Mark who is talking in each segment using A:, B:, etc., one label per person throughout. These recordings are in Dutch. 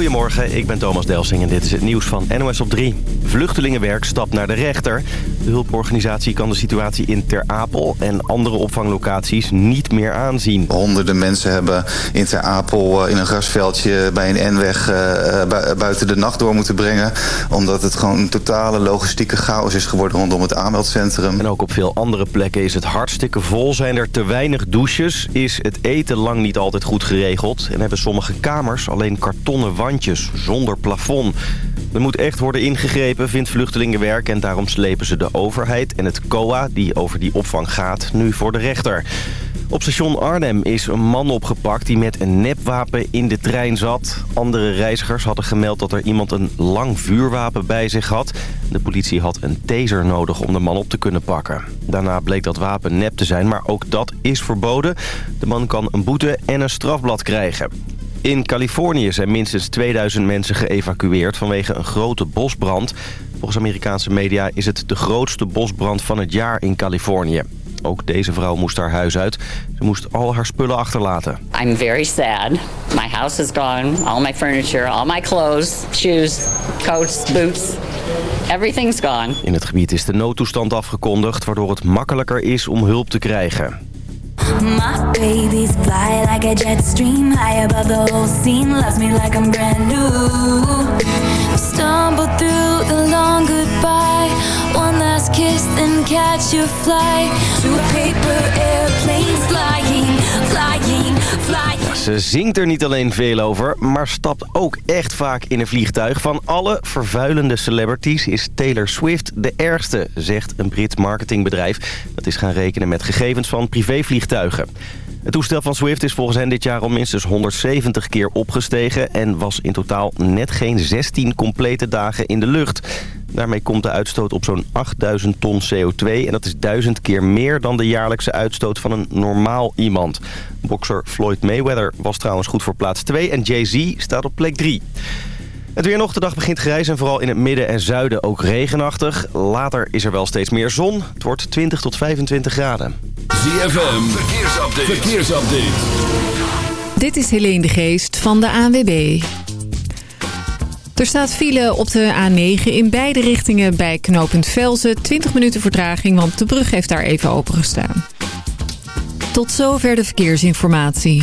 A: Goedemorgen, ik ben Thomas Delsing en dit is het nieuws van NOS op 3. Vluchtelingenwerk stapt naar de rechter. De hulporganisatie kan de situatie in Ter Apel en andere opvanglocaties niet meer aanzien.
B: Honderden mensen hebben in Ter Apel eh, in een grasveldje bij een N-weg eh, buiten de nacht door moeten brengen. Omdat het gewoon een totale logistieke chaos is geworden rondom het aanmeldcentrum.
A: En ook op veel andere plekken is het hartstikke vol. Zijn er te weinig douches, is het eten lang niet altijd goed geregeld. En hebben sommige kamers alleen kartonnen wandjes zonder plafond. Er moet echt worden ingegrepen, vindt Vluchtelingenwerk. En daarom slepen ze de overheid en het COA, die over die opvang gaat, nu voor de rechter. Op station Arnhem is een man opgepakt die met een nepwapen in de trein zat. Andere reizigers hadden gemeld dat er iemand een lang vuurwapen bij zich had. De politie had een taser nodig om de man op te kunnen pakken. Daarna bleek dat wapen nep te zijn, maar ook dat is verboden. De man kan een boete en een strafblad krijgen. In Californië zijn minstens 2000 mensen geëvacueerd vanwege een grote bosbrand. Volgens Amerikaanse media is het de grootste bosbrand van het jaar in Californië. Ook deze vrouw moest haar huis uit. Ze moest al haar spullen achterlaten.
C: I'm very sad. My house is gone. All my furniture, all my clothes, shoes, coats, boots. Everything's gone.
A: In het gebied is de noodtoestand afgekondigd... waardoor het makkelijker is om hulp te krijgen.
D: My babies fly like a jet stream high above the whole scene. Loves me like I'm brand new. Stumble through the long goodbye. One kiss, catch paper airplanes flying, flying.
A: Ze zingt er niet alleen veel over, maar stapt ook echt vaak in een vliegtuig. Van alle vervuilende celebrities is Taylor Swift de ergste, zegt een Brits marketingbedrijf. Dat is gaan rekenen met gegevens van privévliegtuigen. Het toestel van Swift is volgens hen dit jaar al minstens 170 keer opgestegen... en was in totaal net geen 16 complete dagen in de lucht. Daarmee komt de uitstoot op zo'n 8000 ton CO2... en dat is duizend keer meer dan de jaarlijkse uitstoot van een normaal iemand. Bokser Floyd Mayweather was trouwens goed voor plaats 2 en Jay-Z staat op plek 3. Het weer nog, de dag begint grijs en vooral in het midden en zuiden ook regenachtig. Later is er wel steeds meer zon. Het wordt 20 tot 25 graden.
E: ZFM, verkeersupdate. verkeersupdate.
F: Dit is Helene de Geest van de ANWB. Er staat file op de A9 in beide richtingen bij knooppunt Velzen. 20 minuten vertraging, want de brug heeft daar even opengestaan. Tot zover de verkeersinformatie.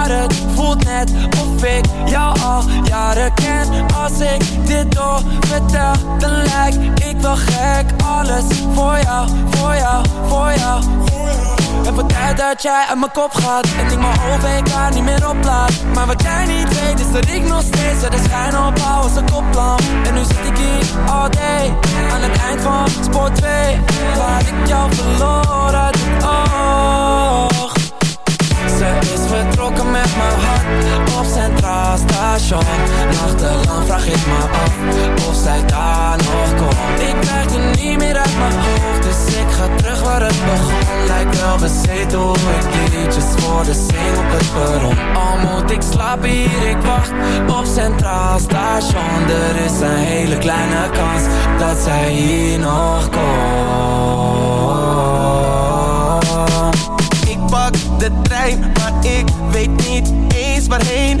G: maar het voelt net of ik jou al jaren ken. Als ik dit door vertel dan lijk ik wel gek. Alles voor jou, voor jou, voor jou. Het wordt tijd dat jij uit mijn kop gaat En ik mijn OVK niet meer oplaat. Maar wat jij niet weet is dat ik nog steeds De schijn opbouw als een koplamp En nu zit ik hier all day Aan het eind van spoor 2 Waar ik jou verloren Station Nachtelang vraag ik me af of zij daar nog komt. Ik krijg er niet meer uit mijn hoofd, dus ik ga terug waar het begon. Lijkt wel bezeten hoe ik liedjes voor de zing op het perron. Al moet ik slapen hier, ik wacht op Centraal Station. Er is een hele kleine kans dat zij hier nog komt.
H: Ik pak de trein, maar ik weet niet eens waarheen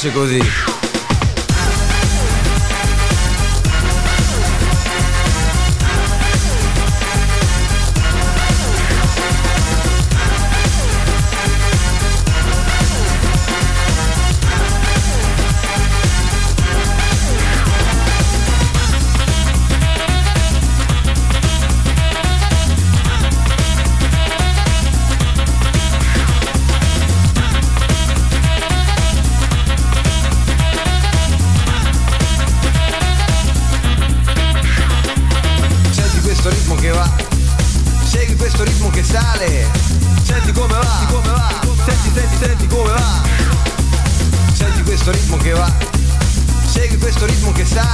I: piace così.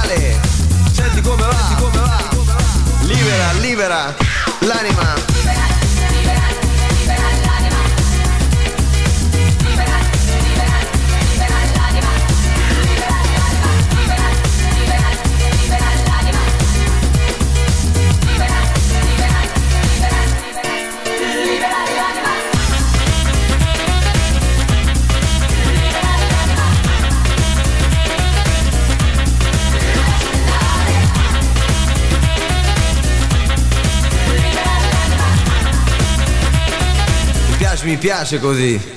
I: Sale, senti come va, senti come va, libera, libera l'anima. mi piace così.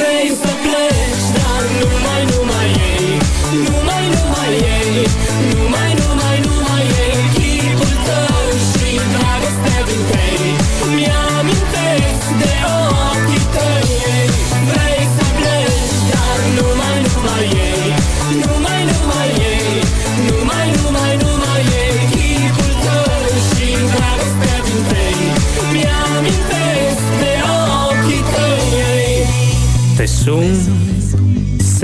J: race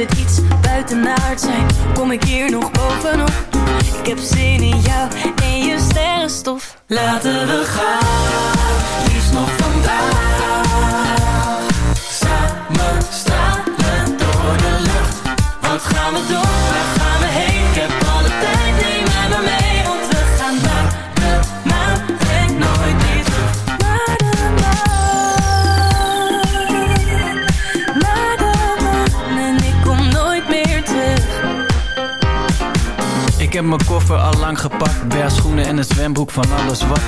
K: het
J: iets buitenaard zijn. Kom ik hier nog bovenop? Ik heb zin in jou en je sterrenstof. Laten we gaan.
L: mijn koffer al lang gepakt. Bergschoenen en een zwembroek van alles wat.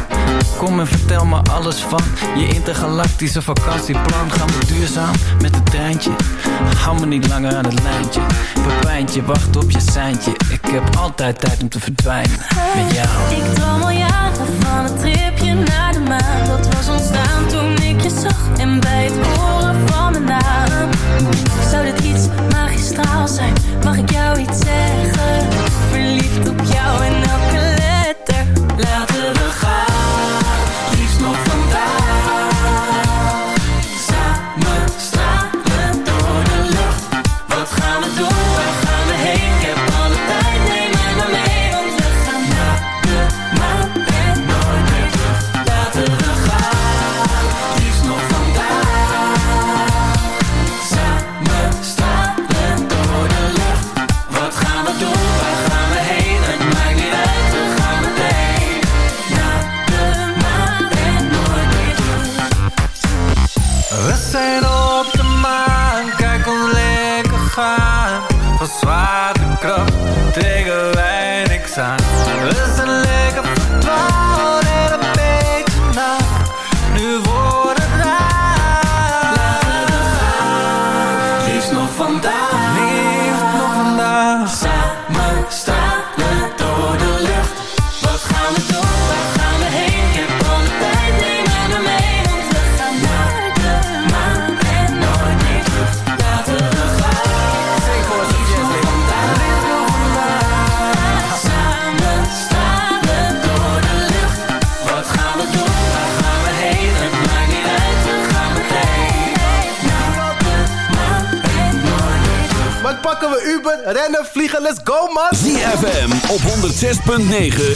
L: Kom en vertel me alles van Je intergalactische vakantieplan. Gaan we duurzaam met het treintje. Hou me niet langer aan het lijntje. Verpijntje, wacht op je seintje. Ik heb altijd tijd om te verdwijnen Met jou.
J: Ik droom al jaren van een tripje naar de
K: .9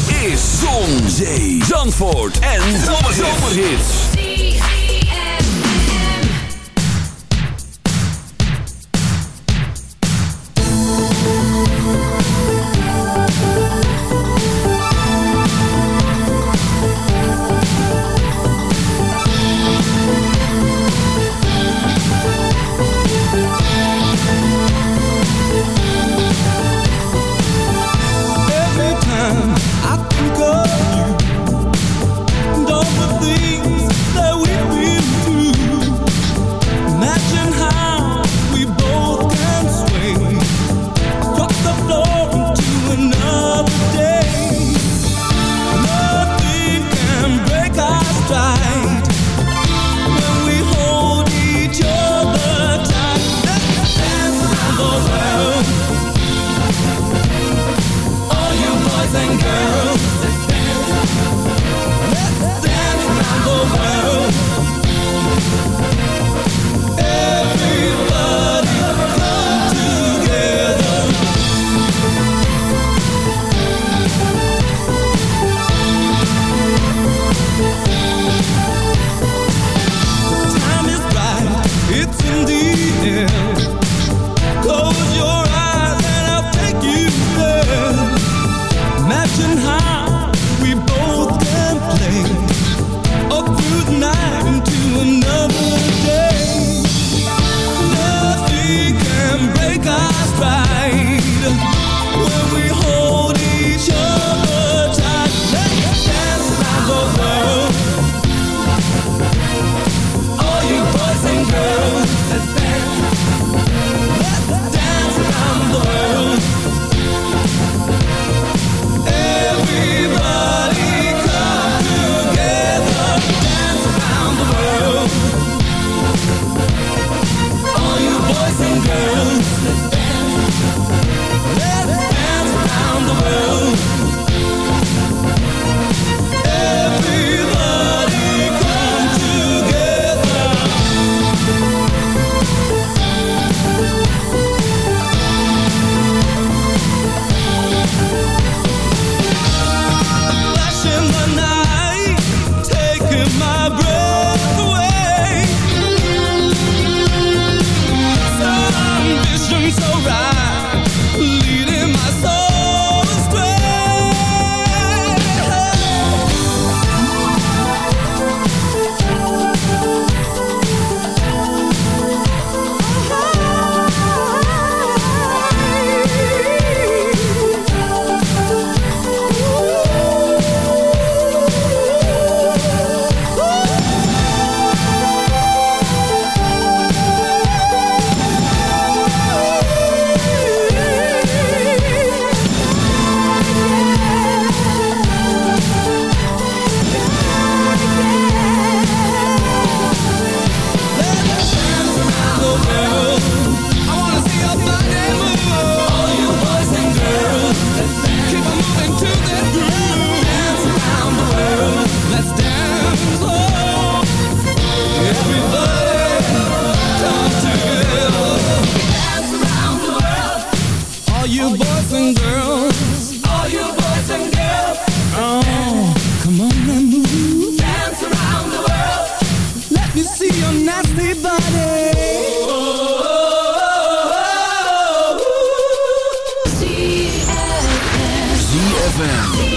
M: ZFM.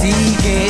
N: sigue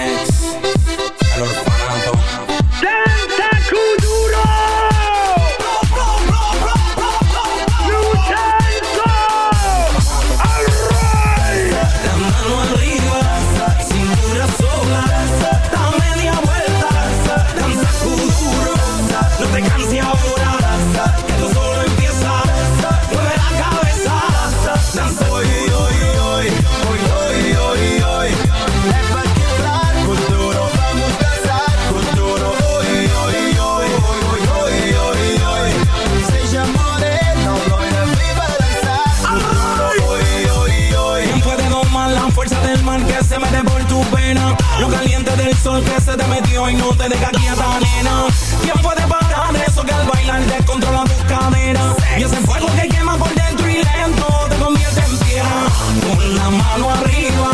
G: Lo caliente del sol que se te metió y no te deja quieta, nena. ¿Quién puede parar eso que al bailar descontrola tus caderas? Y ese fuego que quema por dentro y lento te convierte en piedra. Con la mano arriba,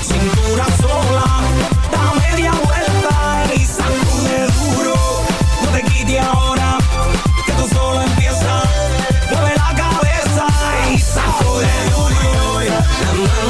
G: cintura sola, da media vuelta y sacude duro. No te quite ahora, que tú solo empiezas. Mueve la cabeza y sacude duro.